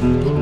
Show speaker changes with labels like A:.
A: mm